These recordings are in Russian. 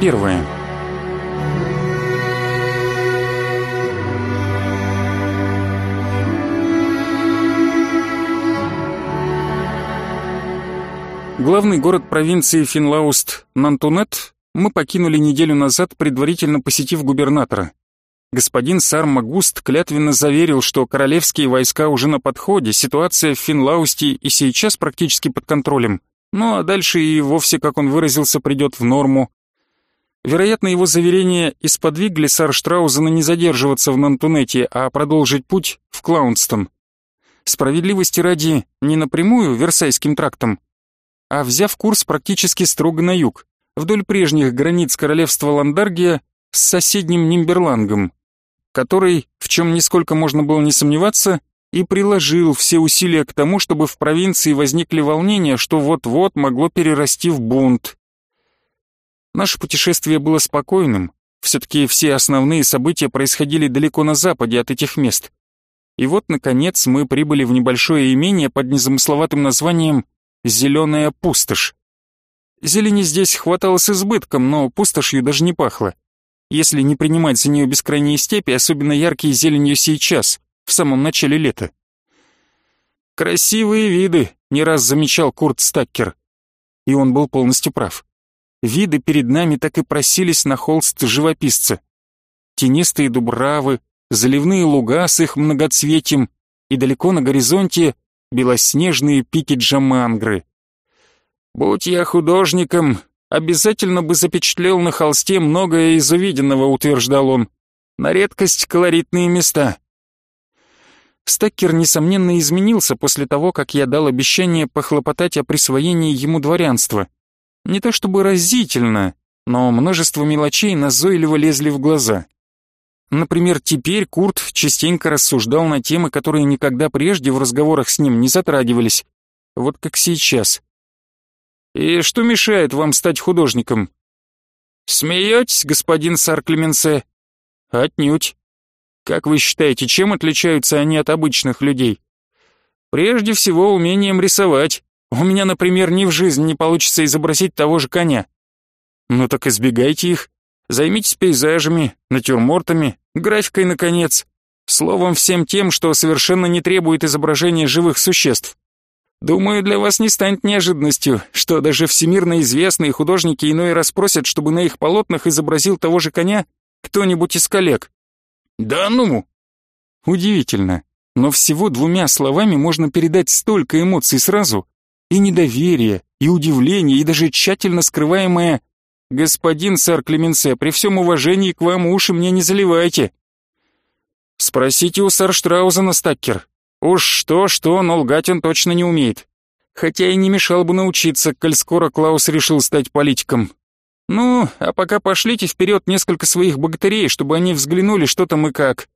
первая. Главный город провинции Финлауст, Нантунет, мы покинули неделю назад, предварительно посетив губернатора. Господин Сар Магуст клятвенно заверил, что королевские войска уже на подходе, ситуация в Финлаусте и сейчас практически под контролем. Ну а дальше и вовсе, как он выразился, придет в норму. Вероятно, его заверения и сподвигли Сар Штраузена не задерживаться в Нантунете, а продолжить путь в Клаунстон. Справедливости ради, не напрямую Версайским трактом, а взяв курс практически строго на юг, вдоль прежних границ королевства Ландаргия с соседним Нимберлангом, который, в чем нисколько можно было не сомневаться, и приложил все усилия к тому, чтобы в провинции возникли волнения, что вот-вот могло перерасти в бунт. Наше путешествие было спокойным, все-таки все основные события происходили далеко на западе от этих мест. И вот, наконец, мы прибыли в небольшое имение под незамысловатым названием «Зеленая пустошь». Зелени здесь хватало с избытком, но пустошью даже не пахло. Если не принимать за нее бескрайние степи, особенно яркие зеленью сейчас, в самом начале лета. «Красивые виды», — не раз замечал Курт Стаккер. И он был полностью прав. Виды перед нами так и просились на холст живописца. Тенистые дубравы, заливные луга с их многоцветием и далеко на горизонте белоснежные пики Джамангры. Будь я художником, обязательно бы запечатлел на холсте многое из увиденного, утверждал он. На редкость колоритные места. Стаккер, несомненно, изменился после того, как я дал обещание похлопотать о присвоении ему дворянства. Не то чтобы разительно, но множество мелочей назойливо лезли в глаза. Например, теперь Курт частенько рассуждал на темы, которые никогда прежде в разговорах с ним не затрагивались. Вот как сейчас. «И что мешает вам стать художником?» «Смеетесь, господин сар Клеменсе?» «Отнюдь. Как вы считаете, чем отличаются они от обычных людей?» «Прежде всего, умением рисовать. У меня, например, ни в жизнь не получится изобразить того же коня». «Ну так избегайте их. Займитесь пейзажами, натюрмортами, графикой, наконец. Словом, всем тем, что совершенно не требует изображения живых существ. Думаю, для вас не станет неожиданностью, что даже всемирно известные художники иной раз просят, чтобы на их полотнах изобразил того же коня кто-нибудь из коллег. Да ну! Удивительно, но всего двумя словами можно передать столько эмоций сразу. И недоверие, и удивление, и даже тщательно скрываемое «Господин сэр Клеменсе, при всем уважении к вам уши мне не заливайте». Спросите у сэр Штраузена, Стаккер, Уж что-что, но лгать он точно не умеет. Хотя и не мешал бы научиться, коль скоро Клаус решил стать политиком. Ну, а пока пошлите вперед несколько своих богатырей, чтобы они взглянули, что там и как.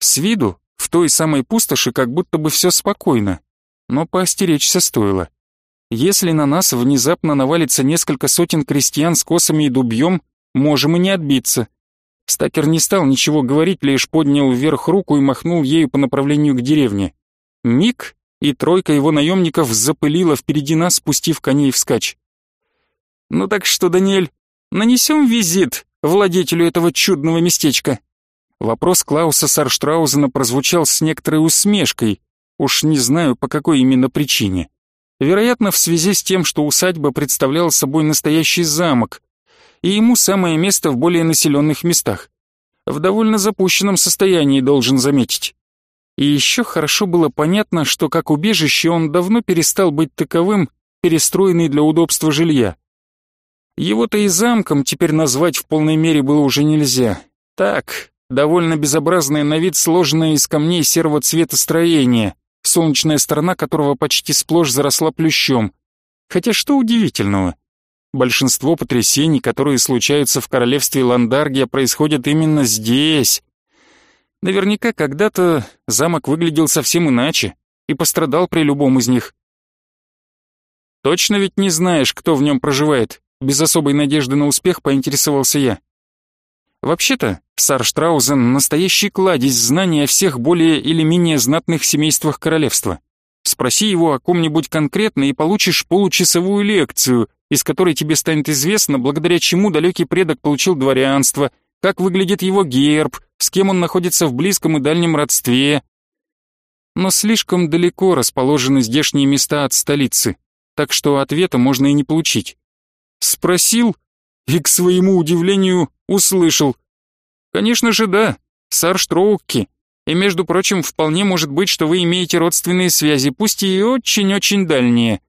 С виду в той самой пустоши как будто бы все спокойно, но поостеречься стоило. Если на нас внезапно навалится несколько сотен крестьян с косами и дубьем, можем и не отбиться. Стакер не стал ничего говорить, лишь поднял вверх руку и махнул ею по направлению к деревне. Миг, и тройка его наемников запылила впереди нас, спустив коней вскачь. «Ну так что, Даниэль, нанесем визит владетелю этого чудного местечка?» Вопрос Клауса Сарштраузена прозвучал с некоторой усмешкой, уж не знаю по какой именно причине. Вероятно, в связи с тем, что усадьба представляла собой настоящий замок, и ему самое место в более населенных местах. В довольно запущенном состоянии, должен заметить. И еще хорошо было понятно, что как убежище он давно перестал быть таковым, перестроенный для удобства жилья. Его-то и замком теперь назвать в полной мере было уже нельзя. Так, довольно безобразное на вид сложенное из камней серого цвета строение, солнечная сторона которого почти сплошь заросла плющом. Хотя что удивительного? Большинство потрясений, которые случаются в королевстве Ландаргия, происходят именно здесь. Наверняка когда-то замок выглядел совсем иначе и пострадал при любом из них. Точно ведь не знаешь, кто в нем проживает? Без особой надежды на успех поинтересовался я. Вообще-то, Сарштраузен — настоящий кладезь знаний о всех более или менее знатных семействах королевства. Спроси его о ком-нибудь конкретно и получишь получасовую лекцию — из которой тебе станет известно, благодаря чему далекий предок получил дворянство, как выглядит его герб, с кем он находится в близком и дальнем родстве. Но слишком далеко расположены здешние места от столицы, так что ответа можно и не получить. Спросил и, к своему удивлению, услышал. Конечно же, да, Сарштроукки. И, между прочим, вполне может быть, что вы имеете родственные связи, пусть и очень-очень дальние.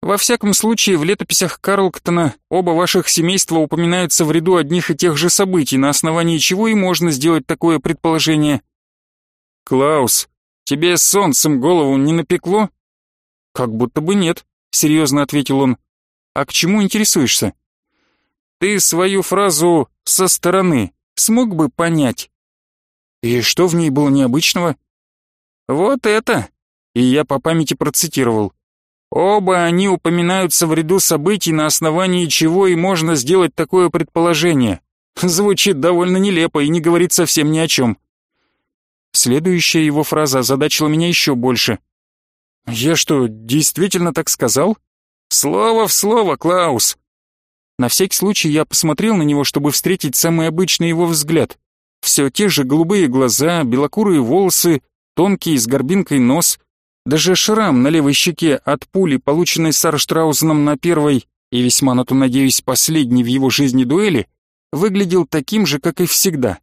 Во всяком случае, в летописях Карлктона оба ваших семейства упоминаются в ряду одних и тех же событий, на основании чего и можно сделать такое предположение. Клаус, тебе солнцем голову не напекло? Как будто бы нет, серьезно ответил он. А к чему интересуешься? Ты свою фразу «со стороны» смог бы понять? И что в ней было необычного? Вот это! И я по памяти процитировал. Оба они упоминаются в ряду событий, на основании чего и можно сделать такое предположение. Звучит довольно нелепо и не говорит совсем ни о чем. Следующая его фраза озадачила меня еще больше. «Я что, действительно так сказал?» «Слово в слово, Клаус!» На всякий случай я посмотрел на него, чтобы встретить самый обычный его взгляд. Все те же голубые глаза, белокурые волосы, тонкий с горбинкой нос, даже шрам на левой щеке от пули, полученной Сарштраузеном на первой и весьма на то надеюсь последней в его жизни дуэли, выглядел таким же, как и всегда.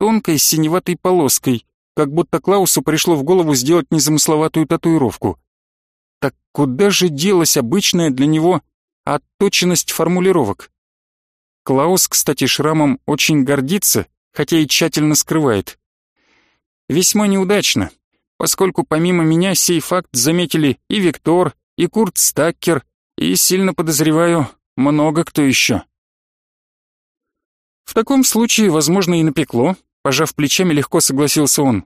Тонкой синеватой полоской, как будто Клаусу пришло в голову сделать незамысловатую татуировку. Так куда же делась обычная для него отточенность формулировок? Клаус, кстати, шрамом очень гордится, хотя и тщательно скрывает. Весьма неудачно, поскольку помимо меня сей факт заметили и Виктор, и Курт Стаккер, и, сильно подозреваю, много кто еще. В таком случае, возможно, и напекло, пожав плечами, легко согласился он.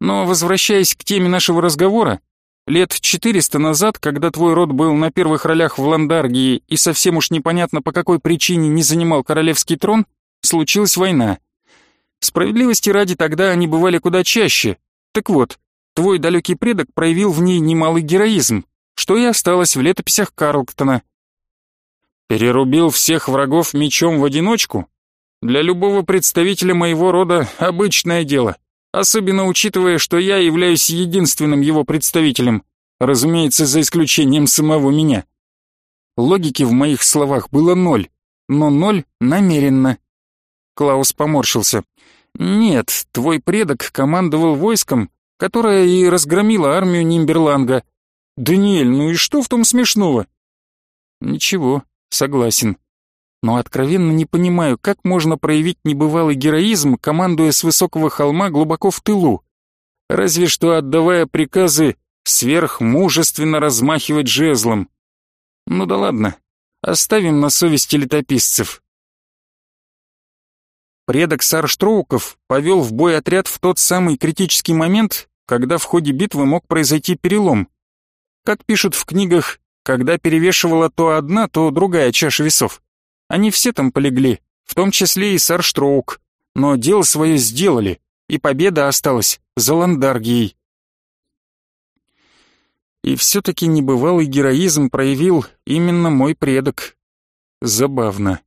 Но, возвращаясь к теме нашего разговора, лет четыреста назад, когда твой род был на первых ролях в Ландаргии и совсем уж непонятно по какой причине не занимал королевский трон, случилась война. Справедливости ради тогда они бывали куда чаще. Так вот, Твой далекий предок проявил в ней немалый героизм, что и осталось в летописях Карлктона. Перерубил всех врагов мечом в одиночку? Для любого представителя моего рода обычное дело, особенно учитывая, что я являюсь единственным его представителем, разумеется, за исключением самого меня. Логики в моих словах было ноль, но ноль намеренно. Клаус поморщился. «Нет, твой предок командовал войском, которая и разгромила армию Нимберланга. Даниэль, ну и что в том смешного? Ничего, согласен. Но откровенно не понимаю, как можно проявить небывалый героизм, командуя с высокого холма глубоко в тылу. Разве что отдавая приказы сверхмужественно размахивать жезлом. Ну да ладно, оставим на совести летописцев. Предок Сарштроуков повел в бой отряд в тот самый критический момент, когда в ходе битвы мог произойти перелом. Как пишут в книгах, когда перевешивала то одна, то другая чаша весов. Они все там полегли, в том числе и Сарштроук, но дело свое сделали, и победа осталась за Ландаргией. И все-таки небывалый героизм проявил именно мой предок. Забавно.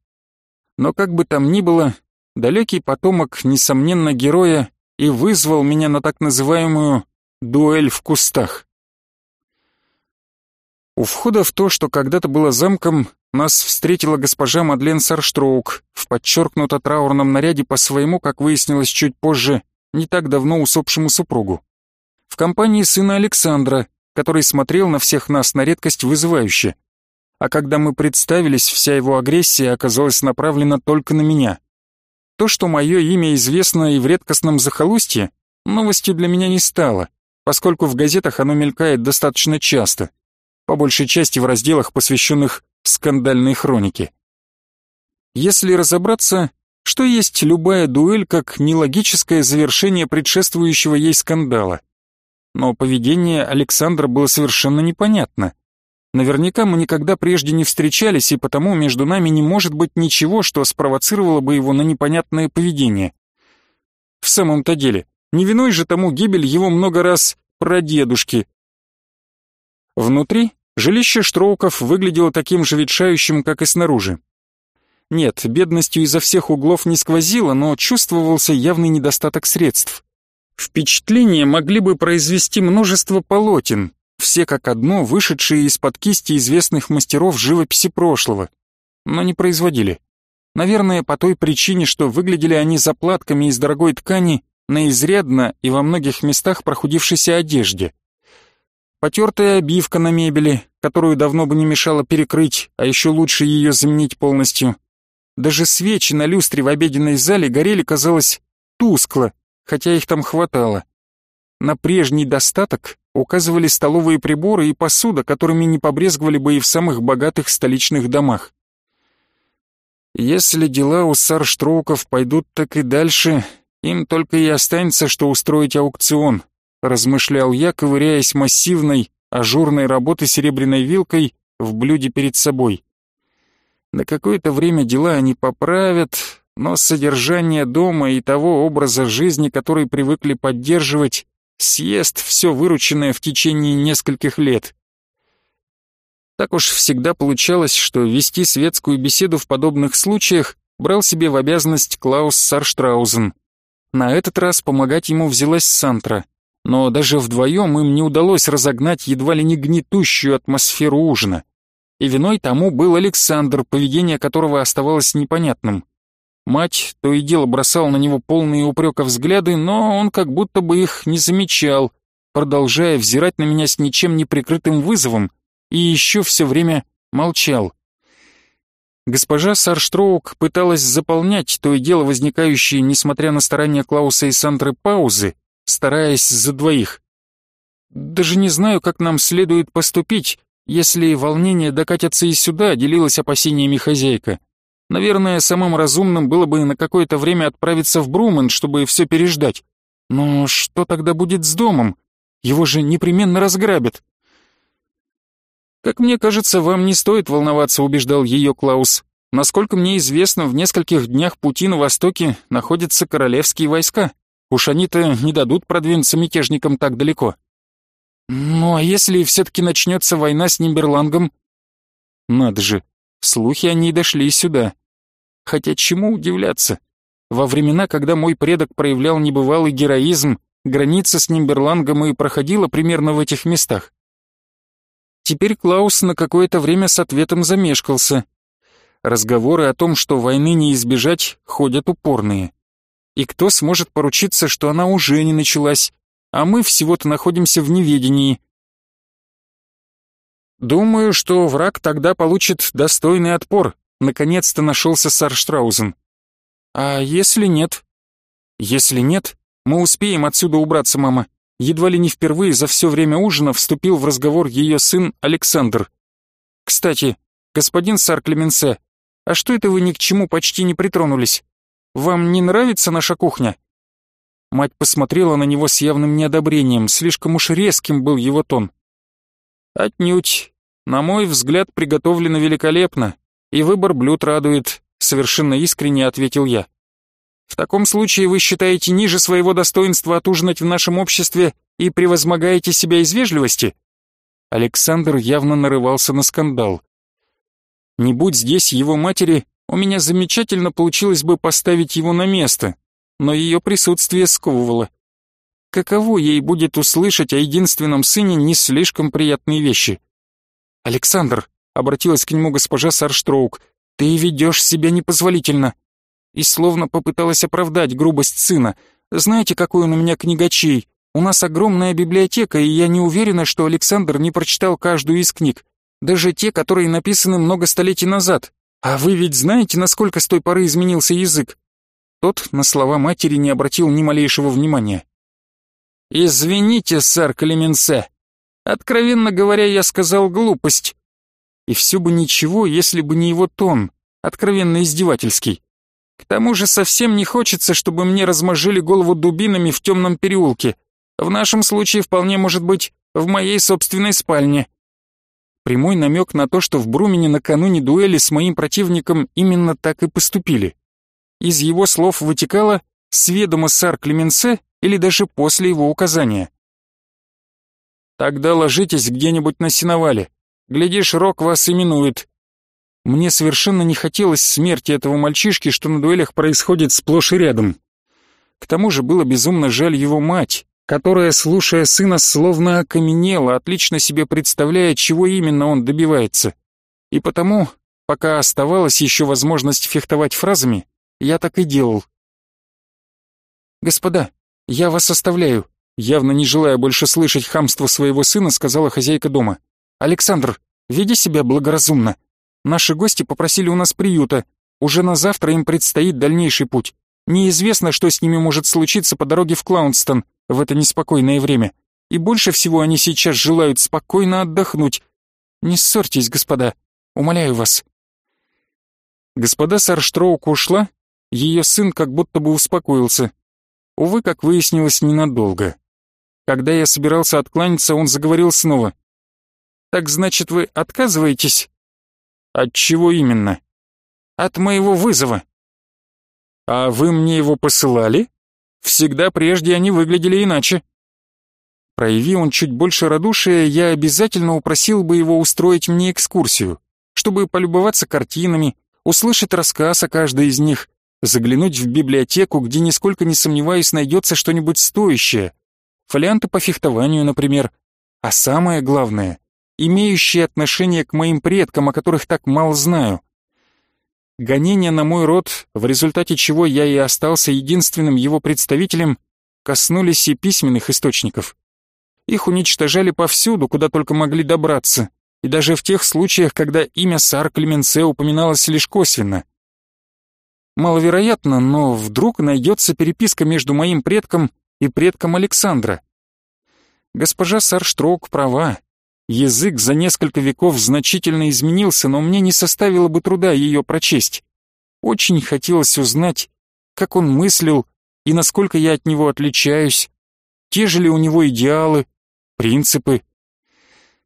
Но как бы там ни было, далекий потомок, несомненно, героя и вызвал меня на так называемую «дуэль в кустах». У входа в то, что когда-то было замком, нас встретила госпожа Мадлен Сарштроук в подчеркнуто траурном наряде по своему, как выяснилось чуть позже, не так давно усопшему супругу. В компании сына Александра, который смотрел на всех нас на редкость вызывающе. А когда мы представились, вся его агрессия оказалась направлена только на меня. То, что мое имя известно и в редкостном захолустье, новостью для меня не стало, поскольку в газетах оно мелькает достаточно часто, по большей части в разделах, посвященных скандальной хронике. Если разобраться, что есть любая дуэль как нелогическое завершение предшествующего ей скандала. Но поведение Александра было совершенно непонятно. Наверняка мы никогда прежде не встречались, и потому между нами не может быть ничего, что спровоцировало бы его на непонятное поведение. В самом-то деле, не виной же тому гибель его много раз прадедушки. Внутри Жилище Штроуков выглядело таким же ветшающим, как и снаружи. Нет, бедностью изо всех углов не сквозило, но чувствовался явный недостаток средств. Впечатление могли бы произвести множество полотен, все как одно вышедшие из-под кисти известных мастеров живописи прошлого, но не производили. Наверное, по той причине, что выглядели они заплатками из дорогой ткани на изрядно и во многих местах прохудившейся одежде. Потертая обивка на мебели, которую давно бы не мешало перекрыть, а еще лучше ее заменить полностью. Даже свечи на люстре в обеденной зале горели, казалось, тускло, хотя их там хватало. На прежний достаток указывали столовые приборы и посуда, которыми не побрезговали бы и в самых богатых столичных домах. Если дела у Сарштроуков пойдут так и дальше, им только и останется, что устроить аукцион, размышлял я, ковыряясь массивной, ажурной работы серебряной вилкой в блюде перед собой. На какое-то время дела они поправят, но содержание дома и того образа жизни, который привыкли поддерживать, съест все вырученное в течение нескольких лет. Так уж всегда получалось, что вести светскую беседу в подобных случаях брал себе в обязанность Клаус Сарштраузен. На этот раз помогать ему взялась Сантра, но даже вдвоем им не удалось разогнать едва ли не гнетущую атмосферу ужина. И виной тому был Александр, поведение которого оставалось непонятным. Мать то и дело бросала на него полные упрека взгляды, но он как будто бы их не замечал, продолжая взирать на меня с ничем не прикрытым вызовом, и еще все время молчал. Госпожа Сарштроук пыталась заполнять то и дело возникающие, несмотря на старания Клауса и Сандры, паузы, стараясь за двоих. «Даже не знаю, как нам следует поступить, если волнение докатятся и сюда», — делилась опасениями хозяйка. «Наверное, самым разумным было бы на какое-то время отправиться в Брумен, чтобы все переждать. Но что тогда будет с домом? Его же непременно разграбят». «Как мне кажется, вам не стоит волноваться», — убеждал ее Клаус. «Насколько мне известно, в нескольких днях пути на востоке находятся королевские войска. Уж они-то не дадут продвинуться мятежникам так далеко». «Ну а если все-таки начнется война с Нимберлангом?» «Надо же, слухи о ней дошли сюда. Хотя чему удивляться? Во времена, когда мой предок проявлял небывалый героизм, граница с Нимберлангом и проходила примерно в этих местах. Теперь Клаус на какое-то время с ответом замешкался. Разговоры о том, что войны не избежать, ходят упорные. И кто сможет поручиться, что она уже не началась, а мы всего-то находимся в неведении. Думаю, что враг тогда получит достойный отпор, наконец-то нашелся Сарштраузен. А если нет? Если нет, мы успеем отсюда убраться, мама едва ли не впервые за все время ужина вступил в разговор ее сын Александр. «Кстати, господин сар Клеменсе, а что это вы ни к чему почти не притронулись? Вам не нравится наша кухня?» Мать посмотрела на него с явным неодобрением, слишком уж резким был его тон. «Отнюдь. На мой взгляд, приготовлено великолепно, и выбор блюд радует», — совершенно искренне ответил я. В таком случае вы считаете ниже своего достоинства отужинать в нашем обществе и превозмогаете себя из вежливости? Александр явно нарывался на скандал. Не будь здесь его матери, у меня замечательно получилось бы поставить его на место, но ее присутствие сковывало. Каково ей будет услышать о единственном сыне не слишком приятные вещи? «Александр», — обратилась к нему госпожа Сарштроук, — «ты ведешь себя непозволительно и словно попыталась оправдать грубость сына. «Знаете, какой он у меня книгачей? У нас огромная библиотека, и я не уверена, что Александр не прочитал каждую из книг, даже те, которые написаны много столетий назад. А вы ведь знаете, насколько с той поры изменился язык?» Тот на слова матери не обратил ни малейшего внимания. «Извините, сэр Клеменсе. Откровенно говоря, я сказал глупость. И все бы ничего, если бы не его тон, откровенно издевательский. К тому же совсем не хочется, чтобы мне размозжили голову дубинами в темном переулке. В нашем случае вполне может быть в моей собственной спальне. Прямой намек на то, что в Брумене накануне дуэли с моим противником именно так и поступили. Из его слов вытекало «сведомо сар Клеменсе» или даже после его указания. «Тогда ложитесь где-нибудь на сеновале. Глядишь, Рок вас именует. Мне совершенно не хотелось смерти этого мальчишки, что на дуэлях происходит сплошь и рядом. К тому же было безумно жаль его мать, которая, слушая сына, словно окаменела, отлично себе представляя, чего именно он добивается. И потому, пока оставалась еще возможность фехтовать фразами, я так и делал. «Господа, я вас оставляю», явно не желая больше слышать хамство своего сына, сказала хозяйка дома. «Александр, веди себя благоразумно. Наши гости попросили у нас приюта. Уже на завтра им предстоит дальнейший путь. Неизвестно, что с ними может случиться по дороге в Клаунстон в это неспокойное время. И больше всего они сейчас желают спокойно отдохнуть. Не ссорьтесь, господа. Умоляю вас». Господа Сарштроук ушла, ее сын как будто бы успокоился. Увы, как выяснилось, ненадолго. Когда я собирался откланяться, он заговорил снова. «Так значит, вы отказываетесь?» «От чего именно?» «От моего вызова». «А вы мне его посылали?» «Всегда прежде они выглядели иначе». Прояви он чуть больше радушия, я обязательно упросил бы его устроить мне экскурсию, чтобы полюбоваться картинами, услышать рассказ о каждой из них, заглянуть в библиотеку, где, нисколько не сомневаюсь, найдется что-нибудь стоящее. Фолианты по фехтованию, например. А самое главное, имеющие отношение к моим предкам, о которых так мало знаю. Гонения на мой род, в результате чего я и остался единственным его представителем, коснулись и письменных источников. Их уничтожали повсюду, куда только могли добраться, и даже в тех случаях, когда имя Сар Клеменце упоминалось лишь косвенно. Маловероятно, но вдруг найдется переписка между моим предком и предком Александра. Госпожа Сарштрок права. Язык за несколько веков значительно изменился, но мне не составило бы труда ее прочесть. Очень хотелось узнать, как он мыслил и насколько я от него отличаюсь, те же ли у него идеалы, принципы.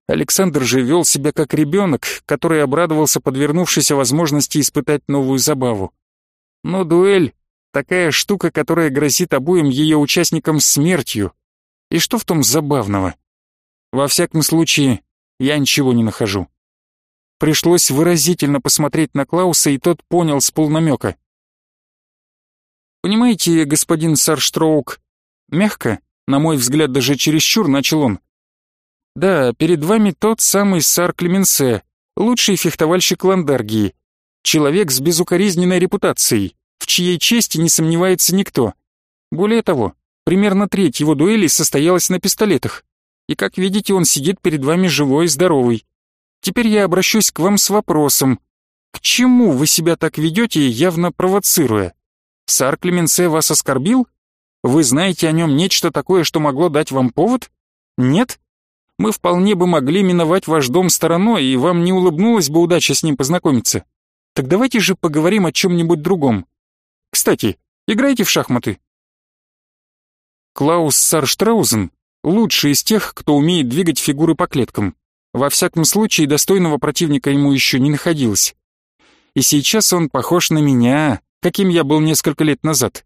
Александр же вел себя как ребенок, который обрадовался подвернувшейся возможности испытать новую забаву. Но дуэль — такая штука, которая грозит обоим ее участникам смертью. И что в том забавного? Во всяком случае, я ничего не нахожу. Пришлось выразительно посмотреть на Клауса, и тот понял с полнамека. «Понимаете, господин Сарштроук, мягко, на мой взгляд, даже чересчур, начал он. Да, перед вами тот самый Сар Клеменсе, лучший фехтовальщик Ландаргии, Человек с безукоризненной репутацией, в чьей чести не сомневается никто. Более того, примерно треть его дуэлей состоялась на пистолетах. И как видите, он сидит перед вами живой и здоровый. Теперь я обращусь к вам с вопросом. К чему вы себя так ведете, явно провоцируя? Сар Клеменсе вас оскорбил? Вы знаете о нем нечто такое, что могло дать вам повод? Нет? Мы вполне бы могли миновать ваш дом стороной, и вам не улыбнулась бы удача с ним познакомиться. Так давайте же поговорим о чем-нибудь другом. Кстати, играете в шахматы? Клаус Сарштраузен лучший из тех, кто умеет двигать фигуры по клеткам. Во всяком случае, достойного противника ему еще не находилось. И сейчас он похож на меня, каким я был несколько лет назад.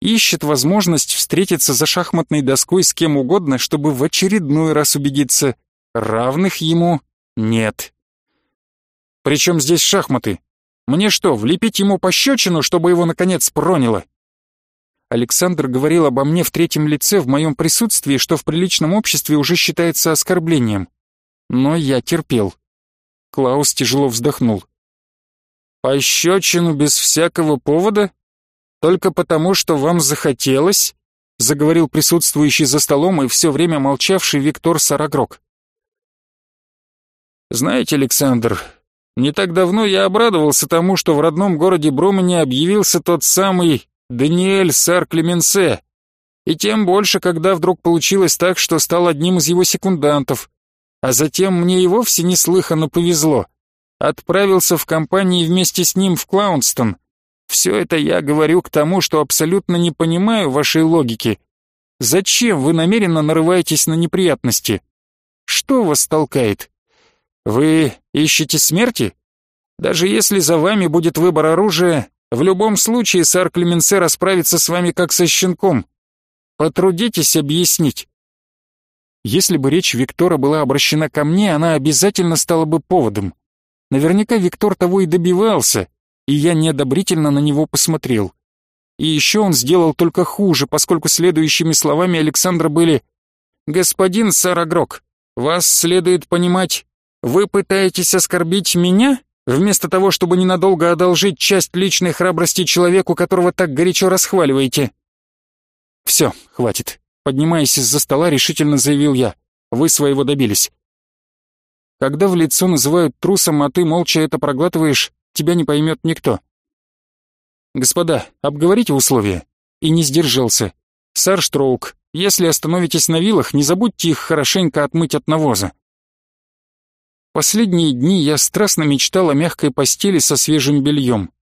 Ищет возможность встретиться за шахматной доской с кем угодно, чтобы в очередной раз убедиться, равных ему нет. Причем здесь шахматы? Мне что, влепить ему пощечину, чтобы его наконец проняло? Александр говорил обо мне в третьем лице в моем присутствии, что в приличном обществе уже считается оскорблением. Но я терпел. Клаус тяжело вздохнул. «Пощечину без всякого повода? Только потому, что вам захотелось?» заговорил присутствующий за столом и все время молчавший Виктор Сарагрок. «Знаете, Александр, не так давно я обрадовался тому, что в родном городе Бромане объявился тот самый Даниэль Сар Клеменсе, и тем больше, когда вдруг получилось так, что стал одним из его секундантов, а затем мне и вовсе неслыханно повезло. Отправился в компании вместе с ним в Клаунстон. Все это я говорю к тому, что абсолютно не понимаю вашей логики. Зачем вы намеренно нарываетесь на неприятности? Что вас толкает? Вы ищете смерти? Даже если за вами будет выбор оружия, в любом случае сэр Клеменсе расправится с вами как со щенком. Потрудитесь объяснить. Если бы речь Виктора была обращена ко мне, она обязательно стала бы поводом. Наверняка Виктор того и добивался, и я неодобрительно на него посмотрел. И еще он сделал только хуже, поскольку следующими словами Александра были «Господин Сарагрок, вас следует понимать, вы пытаетесь оскорбить меня, вместо того, чтобы ненадолго одолжить часть личной храбрости человеку, которого так горячо расхваливаете». «Все, хватит», — поднимаясь из-за стола, решительно заявил я. «Вы своего добились. Когда в лицо называют трусом, а ты молча это проглатываешь, тебя не поймет никто. Господа, обговорите условия. И не сдержался. Сарштроук, если остановитесь на вилах, не забудьте их хорошенько отмыть от навоза. Последние дни я страстно мечтал о мягкой постели со свежим бельем.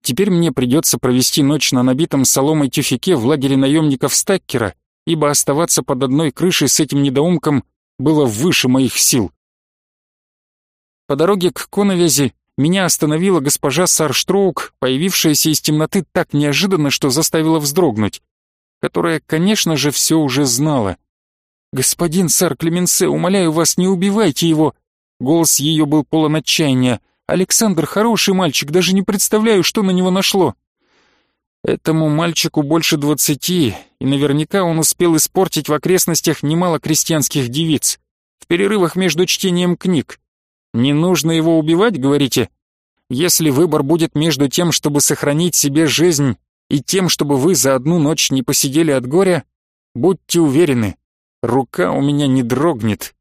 Теперь мне придется провести ночь на набитом соломой тюфике в лагере наемников Стаккера, ибо оставаться под одной крышей с этим недоумком было выше моих сил. По дороге к Коновязи меня остановила госпожа Сарштроук, появившаяся из темноты так неожиданно, что заставила вздрогнуть, которая, конечно же, все уже знала. «Господин Сар Клеменсе, умоляю вас, не убивайте его!» Голос ее был полон отчаяния. «Александр хороший мальчик, даже не представляю, что на него нашло!» Этому мальчику больше двадцати, и наверняка он успел испортить в окрестностях немало крестьянских девиц. В перерывах между чтением книг. Не нужно его убивать, говорите? Если выбор будет между тем, чтобы сохранить себе жизнь, и тем, чтобы вы за одну ночь не посидели от горя, будьте уверены, рука у меня не дрогнет,